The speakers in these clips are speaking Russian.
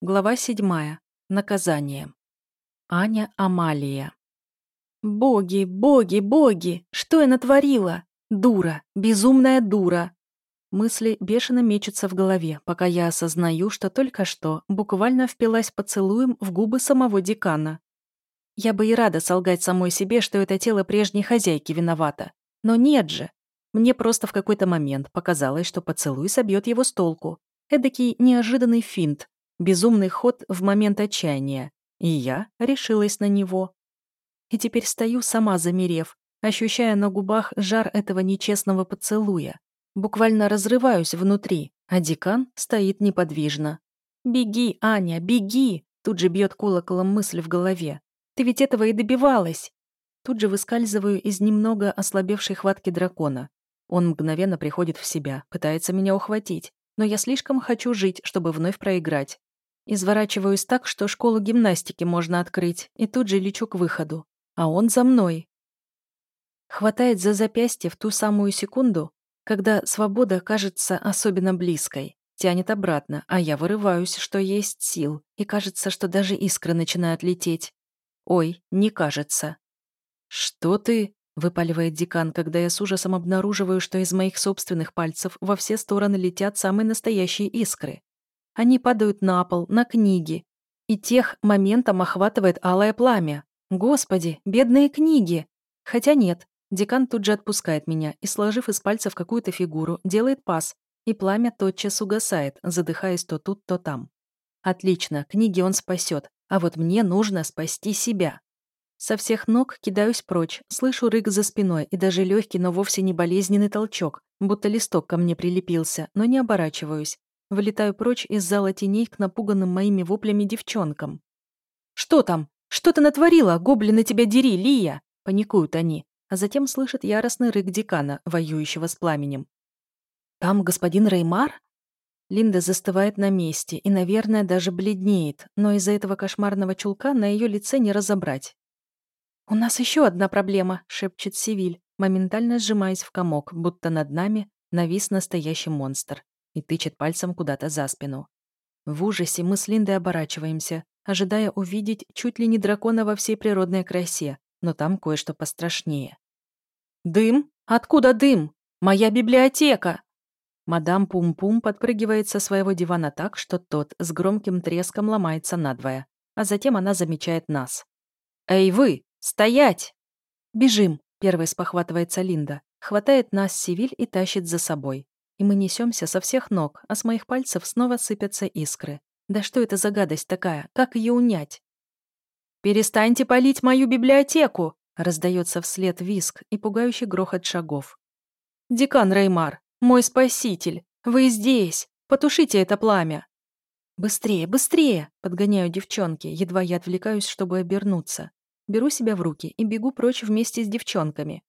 Глава седьмая. Наказание. Аня Амалия. Боги, боги, боги! Что я натворила? Дура, безумная дура. Мысли бешено мечутся в голове, пока я осознаю, что только что буквально впилась поцелуем в губы самого декана. Я бы и рада солгать самой себе, что это тело прежней хозяйки виновато. Но нет же. Мне просто в какой-то момент показалось, что поцелуй собьет его с толку. Эдакий неожиданный финт, Безумный ход в момент отчаяния. И я решилась на него. И теперь стою сама замерев, ощущая на губах жар этого нечестного поцелуя. Буквально разрываюсь внутри, а декан стоит неподвижно. «Беги, Аня, беги!» Тут же бьет колоколом мысль в голове. «Ты ведь этого и добивалась!» Тут же выскальзываю из немного ослабевшей хватки дракона. Он мгновенно приходит в себя, пытается меня ухватить, но я слишком хочу жить, чтобы вновь проиграть. Изворачиваюсь так, что школу гимнастики можно открыть, и тут же лечу к выходу. А он за мной. Хватает за запястье в ту самую секунду, когда свобода кажется особенно близкой. Тянет обратно, а я вырываюсь, что есть сил, и кажется, что даже искры начинают лететь. Ой, не кажется. «Что ты?» — выпаливает декан, когда я с ужасом обнаруживаю, что из моих собственных пальцев во все стороны летят самые настоящие искры. Они падают на пол, на книги. И тех моментом охватывает алое пламя. Господи, бедные книги! Хотя нет, декан тут же отпускает меня и, сложив из пальцев какую-то фигуру, делает пас, и пламя тотчас угасает, задыхаясь то тут, то там. Отлично, книги он спасет, а вот мне нужно спасти себя. Со всех ног кидаюсь прочь, слышу рык за спиной и даже легкий, но вовсе не болезненный толчок, будто листок ко мне прилепился, но не оборачиваюсь. Вылетаю прочь из зала теней к напуганным моими воплями девчонкам. «Что там? Что ты натворила? Гоблины тебя дери, Лия!» Паникуют они, а затем слышат яростный рык декана, воюющего с пламенем. «Там господин Реймар?» Линда застывает на месте и, наверное, даже бледнеет, но из-за этого кошмарного чулка на ее лице не разобрать. «У нас еще одна проблема», — шепчет Сивиль, моментально сжимаясь в комок, будто над нами навис настоящий монстр и тычет пальцем куда-то за спину. В ужасе мы с Линдой оборачиваемся, ожидая увидеть чуть ли не дракона во всей природной красе, но там кое-что пострашнее. «Дым? Откуда дым? Моя библиотека!» Мадам Пум-Пум подпрыгивает со своего дивана так, что тот с громким треском ломается надвое, а затем она замечает нас. «Эй вы! Стоять!» «Бежим!» — первой спохватывается Линда, хватает нас Сивиль и тащит за собой и мы несемся со всех ног, а с моих пальцев снова сыпятся искры. Да что это за гадость такая? Как ее унять? «Перестаньте палить мою библиотеку!» раздается вслед виск и пугающий грохот шагов. «Декан Реймар, мой спаситель, вы здесь! Потушите это пламя!» «Быстрее, быстрее!» — подгоняю девчонки, едва я отвлекаюсь, чтобы обернуться. Беру себя в руки и бегу прочь вместе с девчонками.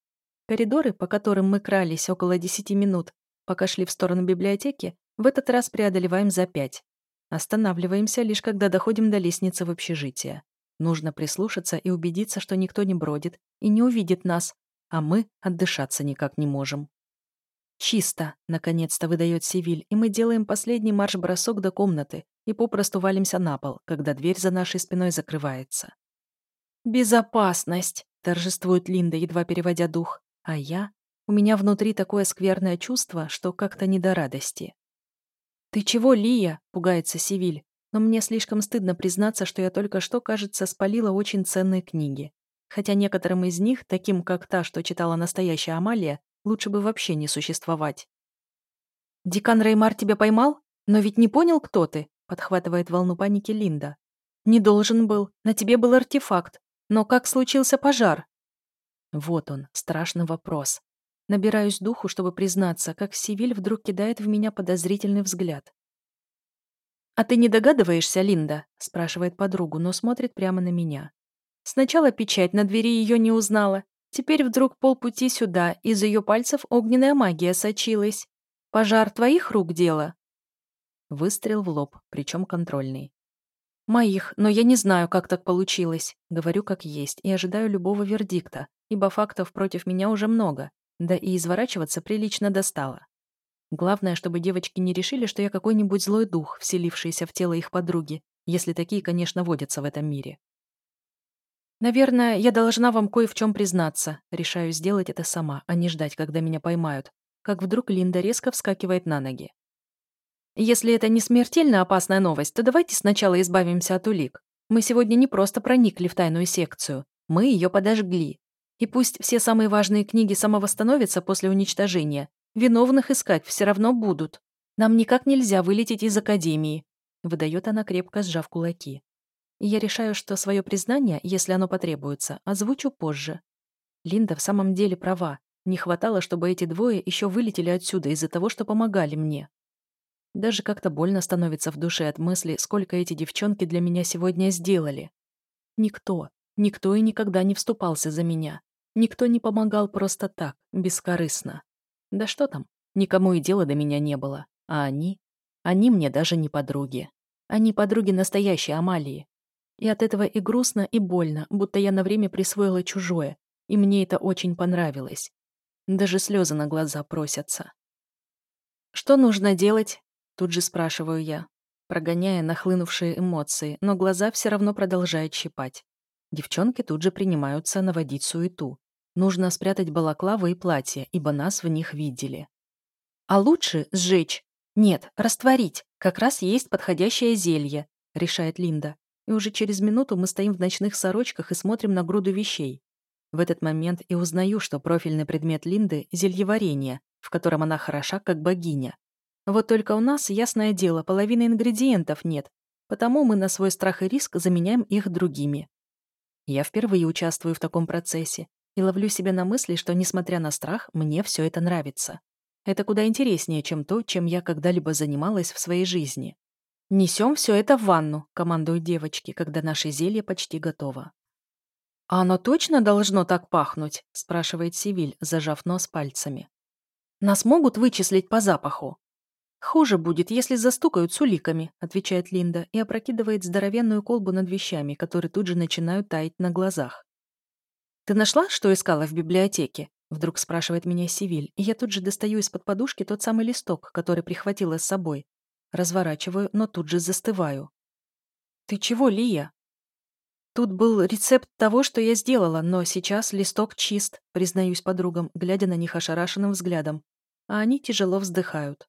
Коридоры, по которым мы крались около десяти минут, Пока шли в сторону библиотеки, в этот раз преодолеваем за пять. Останавливаемся лишь когда доходим до лестницы в общежитие. Нужно прислушаться и убедиться, что никто не бродит и не увидит нас, а мы отдышаться никак не можем. «Чисто!» — наконец-то выдает Сивиль, и мы делаем последний марш-бросок до комнаты и попросту валимся на пол, когда дверь за нашей спиной закрывается. «Безопасность!» — торжествует Линда, едва переводя дух. А я у меня внутри такое скверное чувство, что как-то не до радости. «Ты чего, Лия?» — пугается Сивиль. Но мне слишком стыдно признаться, что я только что, кажется, спалила очень ценные книги. Хотя некоторым из них, таким как та, что читала настоящая Амалия, лучше бы вообще не существовать. «Декан Реймар тебя поймал? Но ведь не понял, кто ты?» — подхватывает волну паники Линда. «Не должен был. На тебе был артефакт. Но как случился пожар?» Вот он, страшный вопрос. Набираюсь духу, чтобы признаться, как Сивиль вдруг кидает в меня подозрительный взгляд. «А ты не догадываешься, Линда?» – спрашивает подругу, но смотрит прямо на меня. Сначала печать на двери ее не узнала. Теперь вдруг полпути сюда, из ее пальцев огненная магия сочилась. Пожар твоих рук дело? Выстрел в лоб, причем контрольный. «Моих, но я не знаю, как так получилось», — говорю как есть, и ожидаю любого вердикта, ибо фактов против меня уже много, да и изворачиваться прилично достало. Главное, чтобы девочки не решили, что я какой-нибудь злой дух, вселившийся в тело их подруги, если такие, конечно, водятся в этом мире. Наверное, я должна вам кое в чем признаться. Решаю сделать это сама, а не ждать, когда меня поймают. Как вдруг Линда резко вскакивает на ноги. Если это не смертельно опасная новость, то давайте сначала избавимся от улик. Мы сегодня не просто проникли в тайную секцию, мы ее подожгли. И пусть все самые важные книги самовосстановятся после уничтожения, виновных искать все равно будут. Нам никак нельзя вылететь из Академии», — выдает она, крепко сжав кулаки. Я решаю, что свое признание, если оно потребуется, озвучу позже. Линда в самом деле права. Не хватало, чтобы эти двое еще вылетели отсюда из-за того, что помогали мне. Даже как-то больно становится в душе от мысли, сколько эти девчонки для меня сегодня сделали. Никто, никто и никогда не вступался за меня. Никто не помогал просто так, бескорыстно. Да что там, никому и дела до меня не было. А они? Они мне даже не подруги. Они подруги настоящей Амалии. И от этого и грустно, и больно, будто я на время присвоила чужое, и мне это очень понравилось. Даже слезы на глаза просятся. «Что нужно делать?» Тут же спрашиваю я, прогоняя нахлынувшие эмоции, но глаза все равно продолжают щипать. Девчонки тут же принимаются наводить суету. Нужно спрятать балаклавы и платья, ибо нас в них видели. А лучше сжечь. Нет, растворить. Как раз есть подходящее зелье, решает Линда. И уже через минуту мы стоим в ночных сорочках и смотрим на груду вещей. В этот момент и узнаю, что профильный предмет Линды – зельеварение, в котором она хороша как богиня. Вот только у нас, ясное дело, половины ингредиентов нет, потому мы на свой страх и риск заменяем их другими. Я впервые участвую в таком процессе и ловлю себя на мысли, что, несмотря на страх, мне все это нравится. Это куда интереснее, чем то, чем я когда-либо занималась в своей жизни. «Несем все это в ванну», — командуют девочки, когда наше зелье почти готово. «А оно точно должно так пахнуть?» — спрашивает Сивиль, зажав нос пальцами. «Нас могут вычислить по запаху?» «Хуже будет, если застукают с уликами», — отвечает Линда и опрокидывает здоровенную колбу над вещами, которые тут же начинают таять на глазах. «Ты нашла, что искала в библиотеке?» — вдруг спрашивает меня Сивиль, и я тут же достаю из-под подушки тот самый листок, который прихватила с собой. Разворачиваю, но тут же застываю. «Ты чего, Лия?» «Тут был рецепт того, что я сделала, но сейчас листок чист», признаюсь подругам, глядя на них ошарашенным взглядом. А они тяжело вздыхают.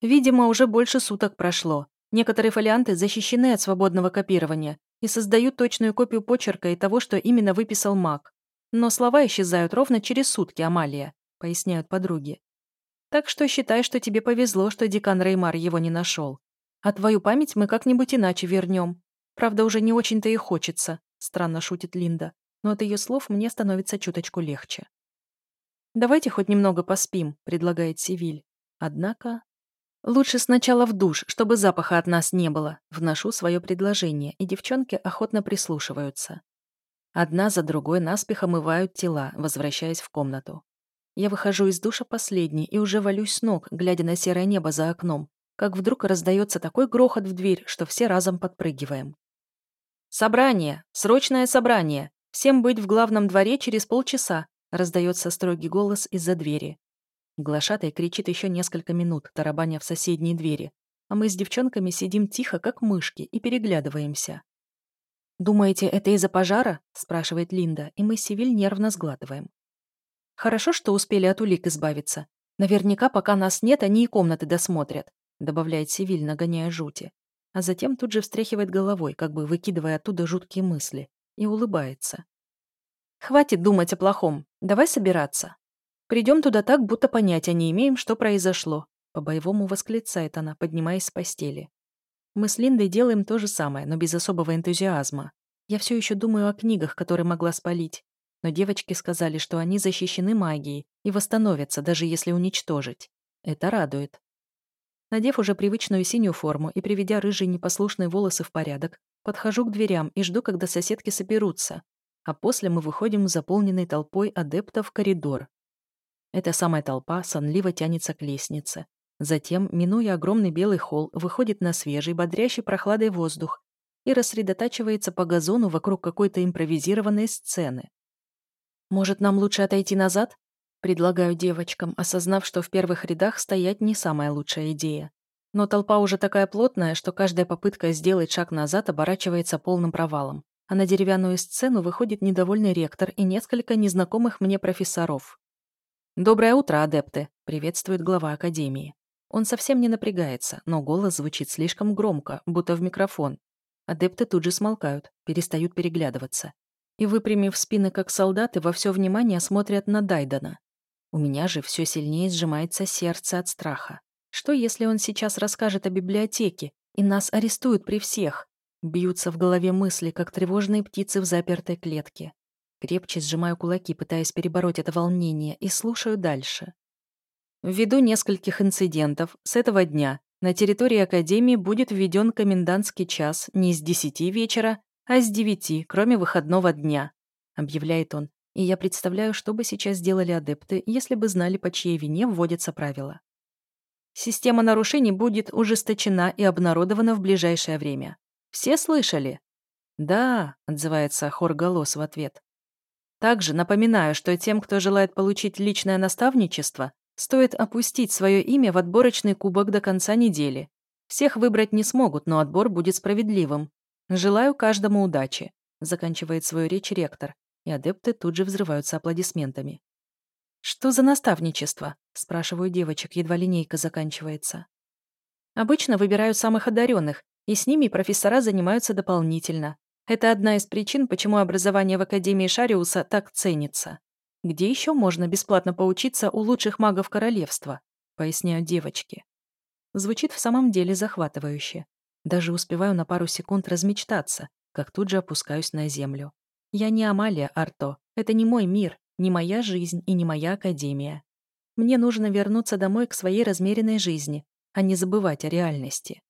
Видимо, уже больше суток прошло. Некоторые фолианты защищены от свободного копирования и создают точную копию почерка и того, что именно выписал маг. Но слова исчезают ровно через сутки, Амалия, поясняют подруги. Так что считай, что тебе повезло, что декан Реймар его не нашел. А твою память мы как-нибудь иначе вернем. Правда, уже не очень-то и хочется, странно шутит Линда, но от ее слов мне становится чуточку легче. «Давайте хоть немного поспим», — предлагает Сивиль. Однако «Лучше сначала в душ, чтобы запаха от нас не было», вношу свое предложение, и девчонки охотно прислушиваются. Одна за другой наспех омывают тела, возвращаясь в комнату. Я выхожу из душа последней и уже валюсь с ног, глядя на серое небо за окном, как вдруг раздается такой грохот в дверь, что все разом подпрыгиваем. «Собрание! Срочное собрание! Всем быть в главном дворе через полчаса!» раздается строгий голос из-за двери. Глашатай кричит еще несколько минут, тарабаня в соседние двери, а мы с девчонками сидим тихо, как мышки, и переглядываемся. «Думаете, это из-за пожара?» – спрашивает Линда, и мы с Сивиль нервно сглатываем. «Хорошо, что успели от улик избавиться. Наверняка, пока нас нет, они и комнаты досмотрят», – добавляет Сивиль, нагоняя жути. А затем тут же встряхивает головой, как бы выкидывая оттуда жуткие мысли, и улыбается. «Хватит думать о плохом. Давай собираться». Придем туда так, будто понятия не имеем, что произошло. По-боевому восклицает она, поднимаясь с постели. Мы с Линдой делаем то же самое, но без особого энтузиазма. Я все еще думаю о книгах, которые могла спалить. Но девочки сказали, что они защищены магией и восстановятся, даже если уничтожить. Это радует. Надев уже привычную синюю форму и приведя рыжие непослушные волосы в порядок, подхожу к дверям и жду, когда соседки соберутся. А после мы выходим в заполненный толпой адептов коридор. Эта самая толпа сонливо тянется к лестнице. Затем, минуя огромный белый холл, выходит на свежий, бодрящий прохладой воздух и рассредотачивается по газону вокруг какой-то импровизированной сцены. «Может, нам лучше отойти назад?» Предлагаю девочкам, осознав, что в первых рядах стоять не самая лучшая идея. Но толпа уже такая плотная, что каждая попытка сделать шаг назад оборачивается полным провалом. А на деревянную сцену выходит недовольный ректор и несколько незнакомых мне профессоров. «Доброе утро, адепты!» — приветствует глава Академии. Он совсем не напрягается, но голос звучит слишком громко, будто в микрофон. Адепты тут же смолкают, перестают переглядываться. И, выпрямив спины, как солдаты, во все внимание смотрят на Дайдена. У меня же все сильнее сжимается сердце от страха. Что, если он сейчас расскажет о библиотеке, и нас арестуют при всех? Бьются в голове мысли, как тревожные птицы в запертой клетке. Крепче сжимаю кулаки, пытаясь перебороть это волнение, и слушаю дальше. Ввиду нескольких инцидентов с этого дня на территории Академии будет введен комендантский час не с 10 вечера, а с 9, кроме выходного дня, объявляет он, и я представляю, что бы сейчас сделали адепты, если бы знали, по чьей вине вводятся правила. Система нарушений будет ужесточена и обнародована в ближайшее время. Все слышали? Да, отзывается хор голос в ответ. Также напоминаю, что тем, кто желает получить личное наставничество, стоит опустить свое имя в отборочный кубок до конца недели. Всех выбрать не смогут, но отбор будет справедливым. Желаю каждому удачи, заканчивает свою речь ректор, и адепты тут же взрываются аплодисментами. «Что за наставничество?» – спрашиваю девочек, едва линейка заканчивается. Обычно выбираю самых одаренных, и с ними профессора занимаются дополнительно. Это одна из причин, почему образование в Академии Шариуса так ценится. Где еще можно бесплатно поучиться у лучших магов королевства? Поясняют девочки. Звучит в самом деле захватывающе. Даже успеваю на пару секунд размечтаться, как тут же опускаюсь на землю. Я не Амалия Арто. Это не мой мир, не моя жизнь и не моя академия. Мне нужно вернуться домой к своей размеренной жизни, а не забывать о реальности.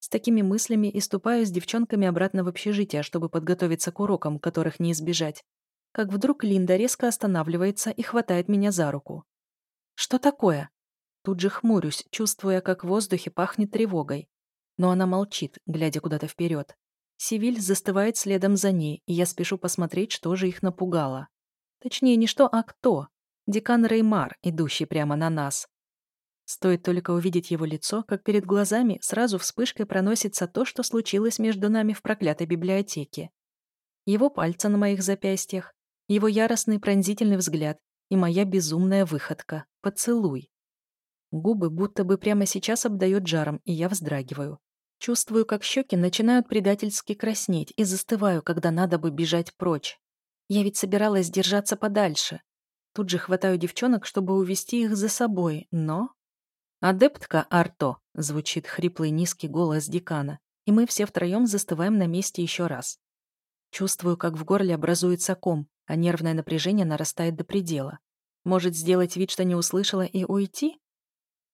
С такими мыслями и ступаю с девчонками обратно в общежитие, чтобы подготовиться к урокам, которых не избежать. Как вдруг Линда резко останавливается и хватает меня за руку. «Что такое?» Тут же хмурюсь, чувствуя, как в воздухе пахнет тревогой. Но она молчит, глядя куда-то вперед. Сивиль застывает следом за ней, и я спешу посмотреть, что же их напугало. Точнее, не что, а кто. Декан Реймар, идущий прямо на нас. Стоит только увидеть его лицо, как перед глазами сразу вспышкой проносится то, что случилось между нами в проклятой библиотеке. Его пальцы на моих запястьях, его яростный пронзительный взгляд и моя безумная выходка — поцелуй. Губы будто бы прямо сейчас обдает жаром, и я вздрагиваю. Чувствую, как щеки начинают предательски краснеть и застываю, когда надо бы бежать прочь. Я ведь собиралась держаться подальше. Тут же хватаю девчонок, чтобы увести их за собой, но... «Адептка Арто», — звучит хриплый низкий голос декана, и мы все втроем застываем на месте еще раз. Чувствую, как в горле образуется ком, а нервное напряжение нарастает до предела. Может, сделать вид, что не услышала, и уйти?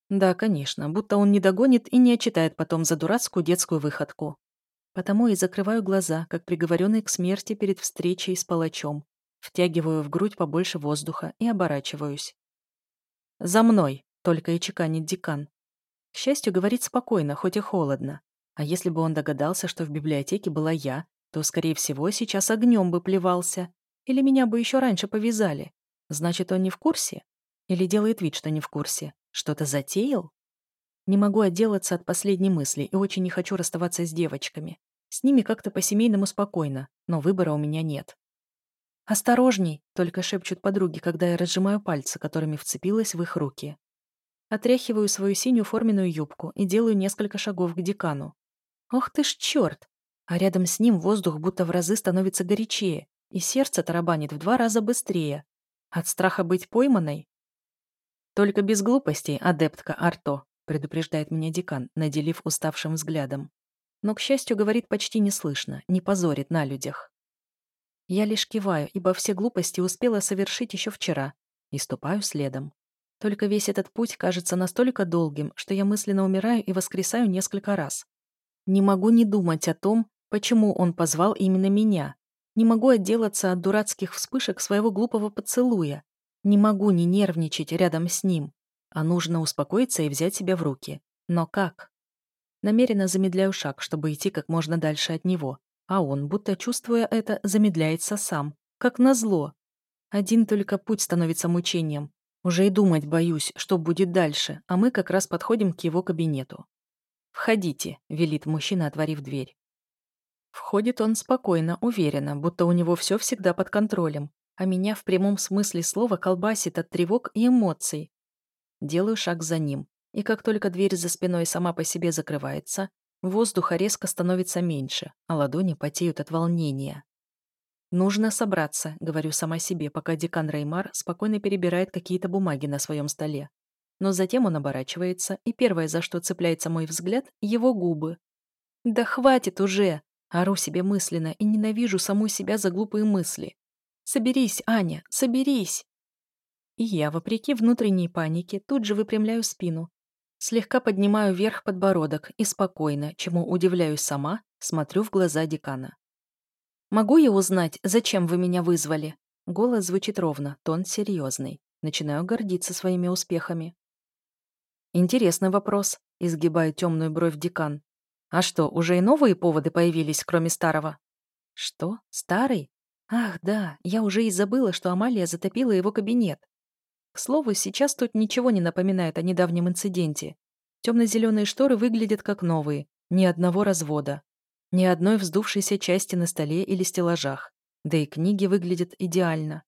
Да, конечно, будто он не догонит и не отчитает потом за дурацкую детскую выходку. Потому и закрываю глаза, как приговоренный к смерти перед встречей с палачом. Втягиваю в грудь побольше воздуха и оборачиваюсь. «За мной!» Только и чеканит декан. К счастью, говорит спокойно, хоть и холодно. А если бы он догадался, что в библиотеке была я, то, скорее всего, сейчас огнем бы плевался. Или меня бы еще раньше повязали. Значит, он не в курсе? Или делает вид, что не в курсе? Что-то затеял? Не могу отделаться от последней мысли и очень не хочу расставаться с девочками. С ними как-то по-семейному спокойно, но выбора у меня нет. «Осторожней!» — только шепчут подруги, когда я разжимаю пальцы, которыми вцепилась в их руки. Отряхиваю свою синюю форменную юбку и делаю несколько шагов к декану. Ох ты ж черт! А рядом с ним воздух будто в разы становится горячее, и сердце тарабанит в два раза быстрее. От страха быть пойманной? Только без глупостей, адептка Арто, предупреждает меня декан, наделив уставшим взглядом. Но, к счастью, говорит почти неслышно, не позорит на людях. Я лишь киваю, ибо все глупости успела совершить еще вчера, и ступаю следом. Только весь этот путь кажется настолько долгим, что я мысленно умираю и воскресаю несколько раз. Не могу не думать о том, почему он позвал именно меня. Не могу отделаться от дурацких вспышек своего глупого поцелуя. Не могу не нервничать рядом с ним. А нужно успокоиться и взять себя в руки. Но как? Намеренно замедляю шаг, чтобы идти как можно дальше от него. А он, будто чувствуя это, замедляется сам. Как назло. Один только путь становится мучением. Уже и думать боюсь, что будет дальше, а мы как раз подходим к его кабинету. «Входите», — велит мужчина, отворив дверь. Входит он спокойно, уверенно, будто у него все всегда под контролем, а меня в прямом смысле слова колбасит от тревог и эмоций. Делаю шаг за ним, и как только дверь за спиной сама по себе закрывается, воздуха резко становится меньше, а ладони потеют от волнения. «Нужно собраться», — говорю сама себе, пока декан Реймар спокойно перебирает какие-то бумаги на своем столе. Но затем он оборачивается, и первое, за что цепляется мой взгляд, — его губы. «Да хватит уже!» Ору себе мысленно и ненавижу саму себя за глупые мысли. «Соберись, Аня, соберись!» И я, вопреки внутренней панике, тут же выпрямляю спину. Слегка поднимаю вверх подбородок и спокойно, чему удивляюсь сама, смотрю в глаза декана. «Могу я узнать, зачем вы меня вызвали?» Голос звучит ровно, тон серьезный. Начинаю гордиться своими успехами. «Интересный вопрос», — изгибает темную бровь декан. А что, уже и новые поводы появились, кроме старого? Что? Старый? Ах, да, я уже и забыла, что Амалия затопила его кабинет. К слову, сейчас тут ничего не напоминает о недавнем инциденте. Темно-зеленые шторы выглядят как новые, ни одного развода, ни одной вздувшейся части на столе или стеллажах. Да и книги выглядят идеально.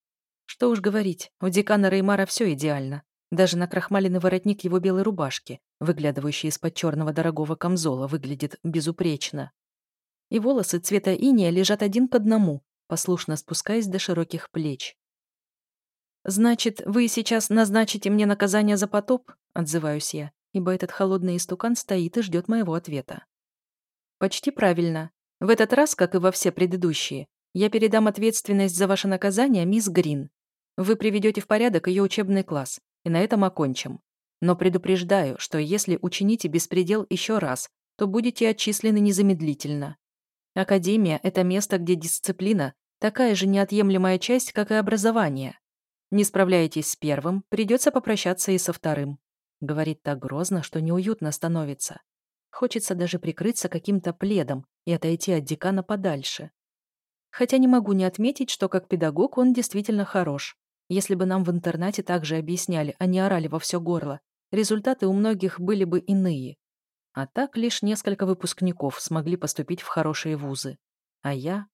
Что уж говорить, у декана Реймара все идеально. Даже накрахмаленный воротник его белой рубашки, выглядывающий из-под черного дорогого камзола, выглядит безупречно. И волосы цвета иния лежат один к одному, послушно спускаясь до широких плеч. «Значит, вы сейчас назначите мне наказание за потоп?» — отзываюсь я, ибо этот холодный истукан стоит и ждет моего ответа. «Почти правильно. В этот раз, как и во все предыдущие, я передам ответственность за ваше наказание мисс Грин. Вы приведете в порядок ее учебный класс, и на этом окончим. Но предупреждаю, что если учините беспредел еще раз, то будете отчислены незамедлительно. Академия – это место, где дисциплина – такая же неотъемлемая часть, как и образование. Не справляетесь с первым, придется попрощаться и со вторым. Говорит так грозно, что неуютно становится. Хочется даже прикрыться каким-то пледом и отойти от декана подальше. Хотя не могу не отметить, что как педагог он действительно хорош. Если бы нам в интернате также объясняли, а не орали во все горло, результаты у многих были бы иные. А так лишь несколько выпускников смогли поступить в хорошие вузы. А я?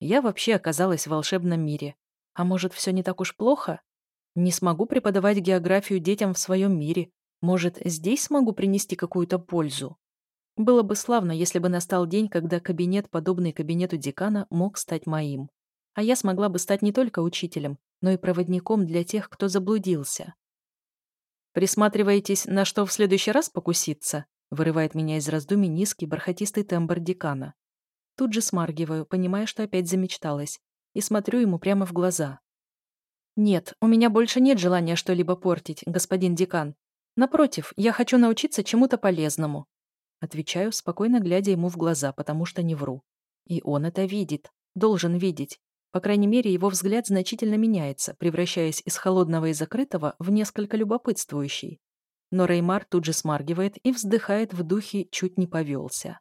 Я вообще оказалась в волшебном мире. А может, все не так уж плохо? Не смогу преподавать географию детям в своем мире. Может, здесь смогу принести какую-то пользу? Было бы славно, если бы настал день, когда кабинет, подобный кабинету декана, мог стать моим. А я смогла бы стать не только учителем, но и проводником для тех, кто заблудился. «Присматриваетесь, на что в следующий раз покуситься?» вырывает меня из раздумий низкий бархатистый тембр декана. Тут же смаргиваю, понимая, что опять замечталась, и смотрю ему прямо в глаза. «Нет, у меня больше нет желания что-либо портить, господин декан. Напротив, я хочу научиться чему-то полезному». Отвечаю, спокойно глядя ему в глаза, потому что не вру. И он это видит, должен видеть, по крайней мере, его взгляд значительно меняется, превращаясь из холодного и закрытого в несколько любопытствующий. Но Реймар тут же смаргивает и вздыхает в духе «чуть не повелся».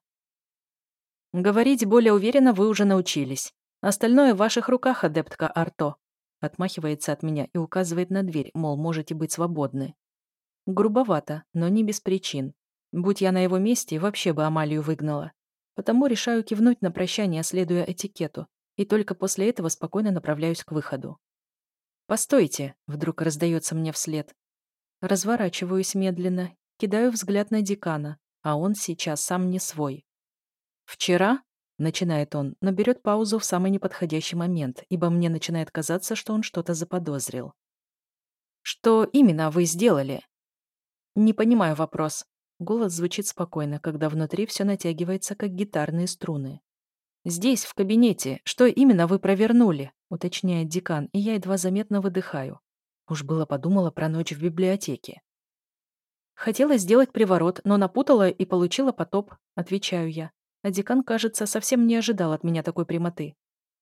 «Говорить более уверенно вы уже научились. Остальное в ваших руках, адептка Арто», отмахивается от меня и указывает на дверь, мол, можете быть свободны. Грубовато, но не без причин. Будь я на его месте, вообще бы Амалию выгнала. Потому решаю кивнуть на прощание, следуя этикету, и только после этого спокойно направляюсь к выходу. «Постойте!» — вдруг раздается мне вслед. Разворачиваюсь медленно, кидаю взгляд на декана, а он сейчас сам не свой. «Вчера?» — начинает он, но берет паузу в самый неподходящий момент, ибо мне начинает казаться, что он что-то заподозрил. «Что именно вы сделали?» «Не понимаю вопрос». Голос звучит спокойно, когда внутри все натягивается, как гитарные струны. «Здесь, в кабинете, что именно вы провернули?» — уточняет декан, и я едва заметно выдыхаю. Уж было подумала про ночь в библиотеке. «Хотела сделать приворот, но напутала и получила потоп», — отвечаю я. А декан, кажется, совсем не ожидал от меня такой прямоты.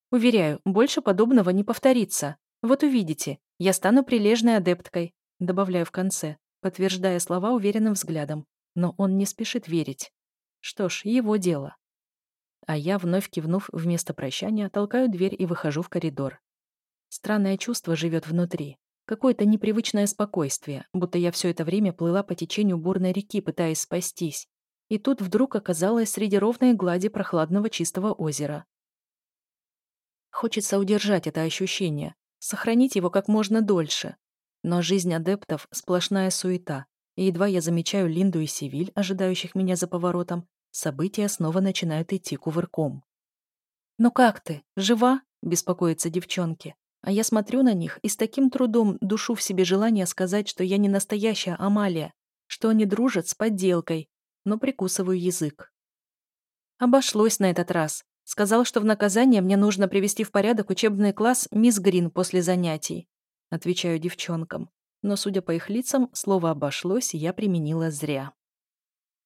«Уверяю, больше подобного не повторится. Вот увидите, я стану прилежной адепткой», — добавляю в конце, подтверждая слова уверенным взглядом. Но он не спешит верить. Что ж, его дело а я, вновь кивнув вместо прощания, толкаю дверь и выхожу в коридор. Странное чувство живет внутри. Какое-то непривычное спокойствие, будто я все это время плыла по течению бурной реки, пытаясь спастись. И тут вдруг оказалась среди ровной глади прохладного чистого озера. Хочется удержать это ощущение, сохранить его как можно дольше. Но жизнь адептов – сплошная суета, и едва я замечаю Линду и Севиль, ожидающих меня за поворотом, события снова начинают идти кувырком. «Ну как ты? Жива?» – беспокоятся девчонки. А я смотрю на них и с таким трудом душу в себе желание сказать, что я не настоящая Амалия, что они дружат с подделкой, но прикусываю язык. Обошлось на этот раз. Сказал, что в наказание мне нужно привести в порядок учебный класс мисс Грин после занятий. Отвечаю девчонкам. Но, судя по их лицам, слово «обошлось» я применила зря.